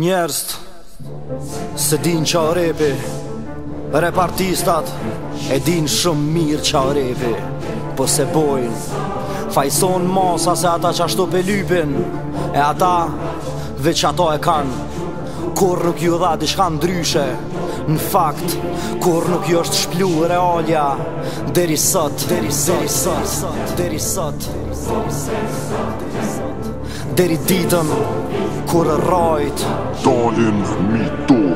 Njerëst Se din qa repi Repartistat E din shumë mirë qa repi Po se bojnë Fajson masa se ata qa shtu pe lypin E ata Ve qa e kanë Kur nuk ju dha di dryshe Në fakt Kur nuk ju është shplu realja Deri sot Deri sot Deri sot Deri sot Deri sot Deri sot Deri Deri sot reut. Dahin mit Tod.